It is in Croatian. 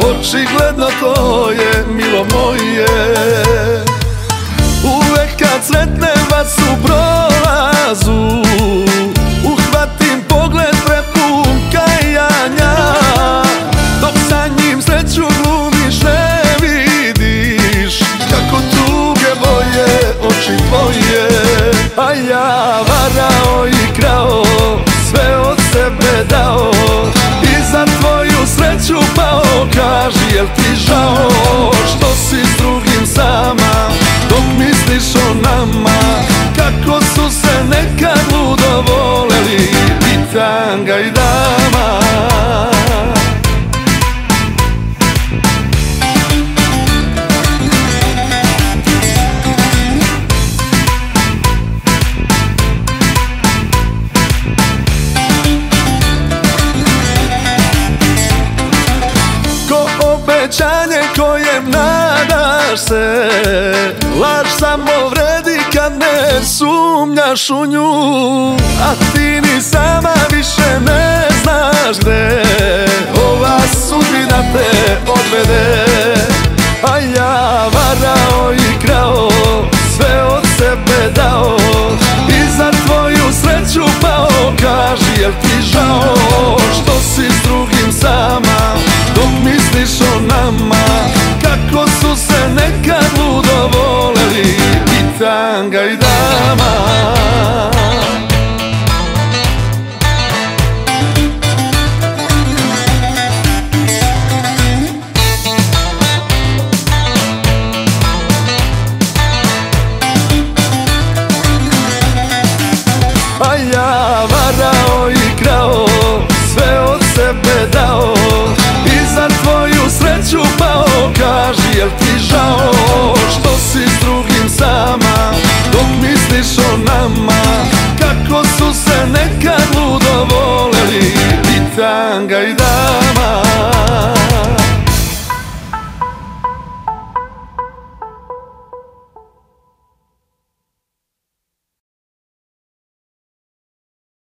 Očigledno to je milo moje. Uvek kad sretnem vas u prolazu Uhvatim pogled prepun kajanja Dok sa njim sreću glumiš ne vidiš Kako tuge boje oči tvoje. A ja varao i žao Što si s drugim sama Dok misliš o nama obećanje kojem nadaš se. Laž samo vredi kad ne sumnjaš u nju A ti ni sama više ne znaš gde. Ova sudbina te odvede A ja su se nekad ludo voleli I tanga i da